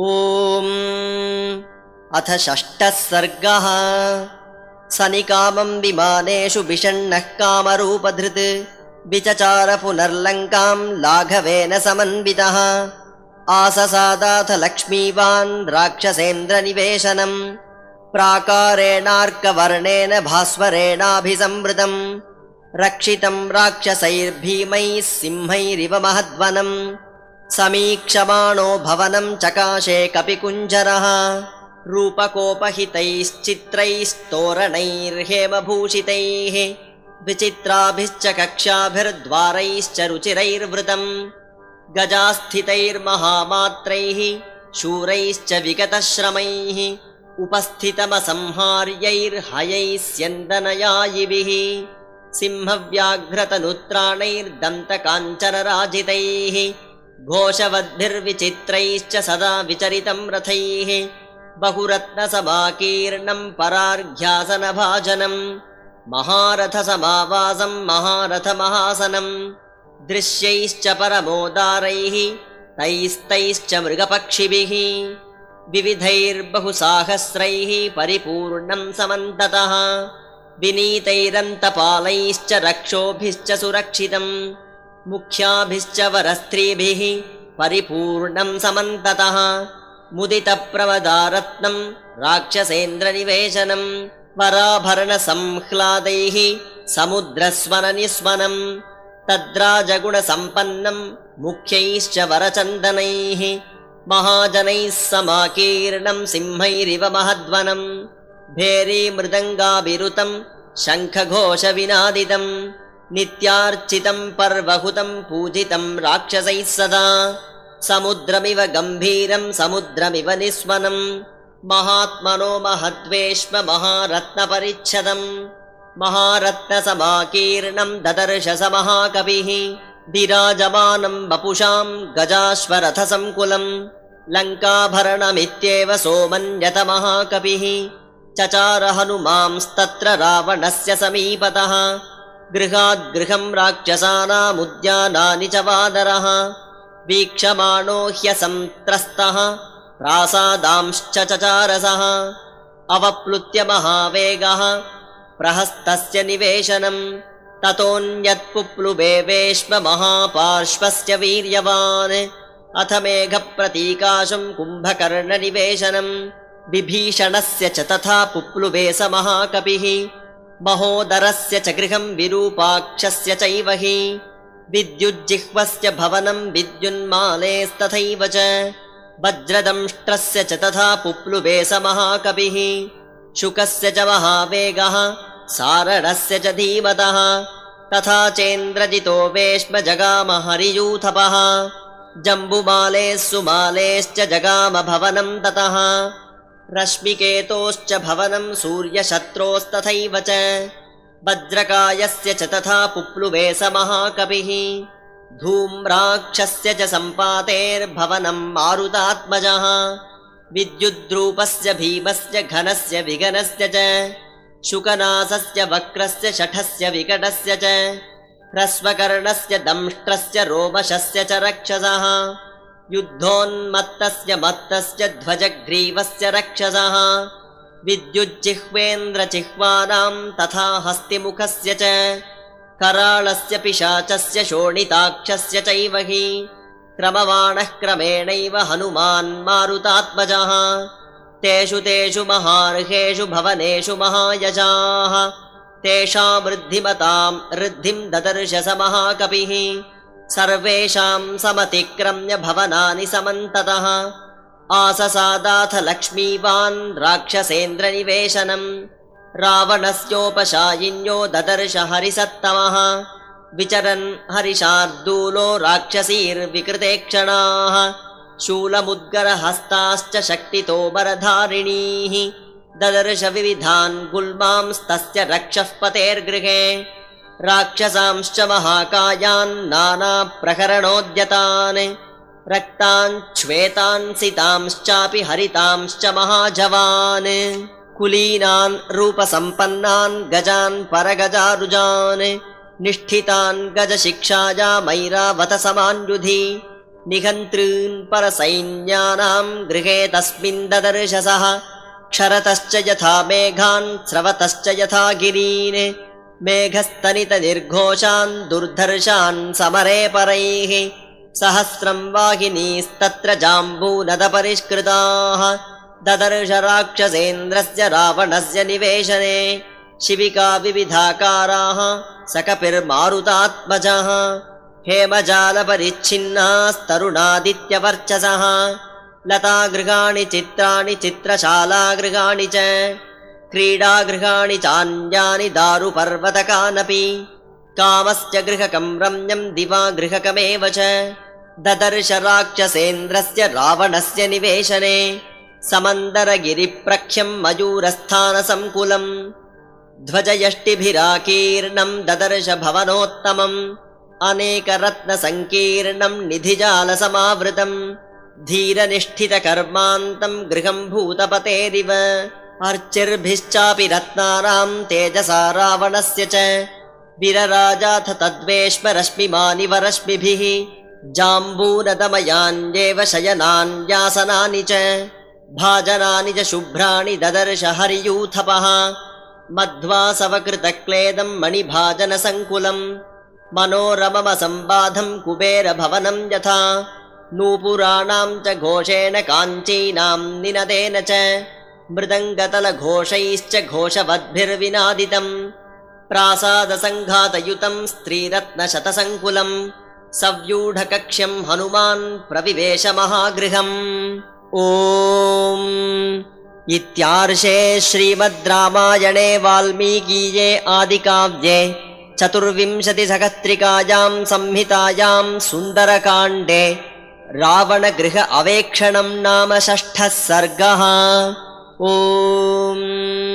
ॐ। अथ षष्ठः सर्गः। सनिकामं विमानेषु विषण्णः कामरूपधृत्। विचचार पुनर्लङ्कां लाघवेन समन्वितः। आससादाथ लक्ष्मीवान् राक्षसेन्द्रनिवेशनम् प्राकारेणार्कवर्णेन भास्वरेणाभिसंवृतम् रक्षितम् राक्षसैर्भीमैः सिंहैरिव महद्वनम् समीक्षमाणो भवनम् चकाशे कपिकुञ्जरः रूपकोपहितैश्चित्रैस्तोरणैर्हेमभूषितैः विचित्राभिश्च कक्ष्याभिर्द्वारैश्च रुचिरैर्वृतम् गजास्थितैर्महामात्रैः शूरैश्च विगतश्रमैः उपस्थितमसंहार्यैर्हयैः स्यन्दनयायिभिः सिंहव्याघ्रतनुत्राणैर्दन्तकाञ्चनराजितैः घोषवद्भिर्विचित्रैश्च सदा विचरितं रथैः। बहुरत्नसमाकीर्णं परार्घ्यासनभाजनम् महारथसमावासं महारथमहासनम् दृश्यैश्च परमोदारैः तैस्तैश्च मृगपक्षिभिः। विविधैर्बहुसाहस्रैः परिपूर्णं समन्ततः। विनीतैरन्तपालैश्च रक्षोभिश्च सुरक्षितम् मुख्याभिश्च वरस्त्रीभिः परिपूर्णं समन्ततः। मुदितप्रवदारत्नं राक्षसेन्द्रनिवेशनम् वराभरणसंह्लादैः समुद्रस्वननिस्वनम् तद्राजगुणसम्पन्नम् मुख्यैश्च वरचन्दनैः महाजनैः समाकीर्णम् सिंहैरिव महद्वनम् भेरीमृदङ्गाभिरुतम् शङ्खघोषविनादितम् नित्यार्चितम् पर्वहुतम् पूजितम् राक्षसैः सदा। समुद्रमिव गम्भीरम् समुद्रमिव निस्वनम्। महात्मनो महारत्नपरिच्छदम्। महारत्नसमाकीर्णम् ददर्श स महाकविः विराजमानम् वपुषाम् गजाश्वरथसङ्कुलम्। लङ्काभरणमित्येव सोमन्यत महाकविः। चचार हनुमांस्तत्र रावणस्य समीपतः गृहाद्गृहम् राक्षसानामुद्यानानि च वादरः वीक्षमाणो ह्यसन्त्रस्तः प्रासादांश्च चचारसः। अवप्लुत्य महावेगः प्रहस्तस्य निवेशनम् ततोऽन्यत्पुप्लुबे वेश्म महापार्श्वस्य वीर्यवान्। अथ मेघप्रतीकाशम् कुम्भकर्णनिवेशनम् विभीषणस्य च तथा पुप्लुबे स महाकपिः महोदरस्य च गृहम् विरूपाक्षस्य चैव हि। विद्युज्जिह्वस्य भवनम् विद्युन्मालेस्तथैव च। वज्रदंष्ट्रस्य च तथा पुप्लुबे स महाकपिः शुकस्य च महावेगः सारणस्य च धीमतः। तथा चेन्द्रजितो वेश्म जगाम हरियूथपः जम्बुमालेः सुमालेश्च जगाम भवनम् ततः रश्मिकेतोश्च भवनम् सूर्यशत्रोस्तथैव च। वज्रकायस्य च तथा पुप्लुबे स महाकविः। धूम्राक्षस्य च सम्पातेर्भवनम् मारुतात्मजः। विद्युद्रूपस्य भीमस्य घनस्य विगनस्य च। शुकनासस्य वक्रस्य शठस्य विकटस्य च। ह्रस्वकर्णस्य दंष्ट्रस्य रोमशस्य च रक्षसः युद्धोन्मत्तस्य मत्तस्य ध्वजग्रीवस्य रक्षसः। विद्युज्जिह्वेन्द्रजिह्वानाम् तथा हस्तिमुखस्य च। कराळस्य पिशाचस्य शोणिताक्षस्य चैव हि। क्रमवाणः क्रमेणैव हनुमान् मारुतात्मजः। तेषु तेषु महार्हेषु भवनेषु महायजाः। तेषामृद्धिमताम् ऋद्धिम् ददर्श स महाकपिः सर्वेषाम् समतिक्रम्य भवनानि समन्ततः। आससादाथ लक्ष्मीवान् राक्षसेन्द्रनिवेशनम् रावणस्योपशायिन्यो ददर्श हरिसत्तमः। विचरन् हरिशार्दूलो राक्षसीर्विकृतेक्षणाः। शूलमुद्गरहस्ताश्च शक्तितो बरधारिणीः ददर्श विविधान् गुल्मांस्तस्य रक्षः पतेर्गृहे राक्षसांश्च महाकायान् नानाप्रकरणोद्यतान् रक्तान् श्वेतान् सितांश्चापि हरितांश्च महाजवान् कुलीनान् रूपसम्पन्नान् गजान् परगजारुजान् निष्ठितान् गजशिक्षाया मैरावत समान्युधि निहन्तॄन् परसैन्यानाम् गृहे तस्मिन् ददर्शसः क्षरतश्च यथा मेघान् स्रवतश्च यथा गिरीन् मेघस्तनितनिर्घोषान् दुर्धर्षान् समरे परैः सहस्रम् वाहिनीस्तत्र जाम्बूनदपरिष्कृताः। ददर्श राक्षसेन्द्रस्य रावणस्य निवेशने शिबिका विविधाकाराः सकपिर्मारुतात्मजः। हेमजालपरिच्छिन्नास्तरुणादित्यवर्चसः। लतागृहाणि चित्राणि चित्रशालागृहाणि च क्रीडागृहाणि चान्यानि दारुपर्वतकानपि कामस्य गृहकम् रम्यम् दिवा गृहकमेव च। ददर्श राक्षसेन्द्रस्य रावणस्य निवेशने समन्दरगिरिप्रख्यम् मयूरस्थानसङ्कुलम् ध्वजयष्टिभिराकीर्णम् ददर्श भवनोत्तमम् अनेकरत्नसङ्कीर्णम् निधिजालसमावृतम् धीरनिष्ठितकर्मान्तम् गृहम् भूतपतेरिव अर्चिर्भिश्चापि रत्नानाम् तेजसा रावणस्य च। विरराजाथ तद्वेश्म रश्मिमानिव रश्मिभिः जाम्बूनदमयान्येव शयनान्यासनानि च। भाजनानि च शुभ्राणि ददर्श हरियूथपः। मध्वासवकृतक्लेदम् मणिभाजनसङ्कुलम् मनोरममसम्बाधम् कुबेरभवनम् यथा। नूपुराणाम् च घोषेण काञ्चीनाम् निनदेन च मृदङ्गतलघोषैश्च घोषवद्भिर्विनादितम् प्रासादसङ्घातयुतम् स्त्रीरत्नशतसङ्कुलम् सव्यूढकक्ष्यम् हनुमान् प्रविवेश महागृहम् ॐ। इत्यार्षे श्रीमद् रामायणे वाल्मीकीये आदिकाव्ये चतुर्विंशतिसहस्रिकायाम् संहितायाम् सुन्दरकाण्डे रावणगृह अवेक्षणम् नाम षष्ठः सर्गः ॐ